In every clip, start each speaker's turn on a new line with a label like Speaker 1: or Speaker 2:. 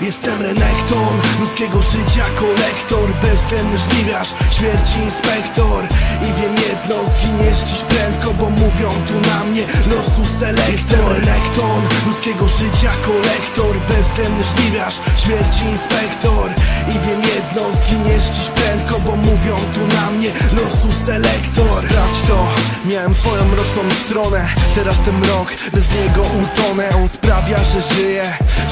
Speaker 1: Jestem Renekton, ludzkiego życia kolektor. Bezwzględny żliwiarz, śmierci inspektor. I wiem jedno, zginiesz dziś prędko Bo mówią tu na mnie losu selektor. Jestem ludzkiego życia kolektor Bezwzględny żliwiarz, śmierci inspektor. I wiem jedno, zginiesz dziś prędko Bo mówią tu na mnie losu selektor. Sprawdź to, miałem swoją mroczną stronę Teraz ten mrok, bez niego utonę. On sprawia, że żyję,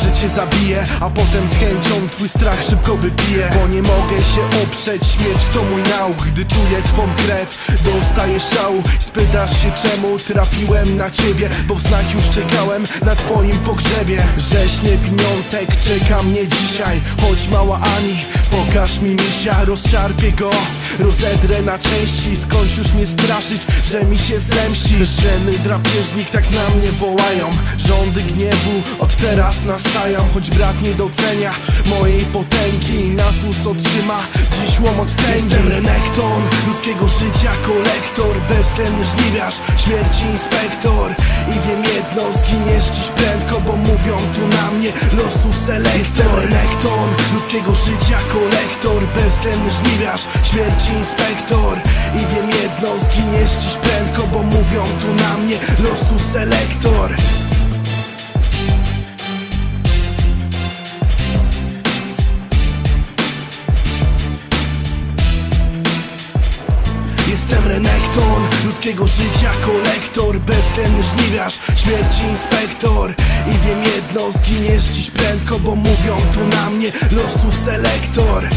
Speaker 1: że cię zabiję A potem z chęcią twój strach szybko wypiję Bo nie mogę się oprzeć, śmierć to mój nauk Gdy czuję twą krew, dostaję szału Spytasz się czemu trafiłem na ciebie Bo w znak już czekałem na twoim pogrzebie. Rzeź niewiniątek czeka mnie dzisiaj. Chodź mała Ani, pokaż mi misia. Rozszarpię go, rozedrę na części. Skończ już mnie straszyć, że mi się zemści? Bezczelny drapieżnik tak na mnie wołają. Rządy gniewu od teraz nastają. Choć brat nie docenia mojej potęgi. Nas us otrzyma dziś łomot tęgi. Jestem Renekton, ludzkiego życia kolektor. Bezwzględny żliwiarz, śmierci inspektor mnie losu selektor Jestem Renekton, ludzkiego życia kolektor Bezwzględny żliwiarz, śmierci inspektor. I wiem jedno, zginiesz dziś prędko Bo mówią tu na mnie losu selektor. Jestem Renekton, ludzkiego życia kolektor Bezwzględny żliwiarz, śmierci inspektor. I wiem zginiesz dziś prędko Bo mówią tu na mnie losu selektor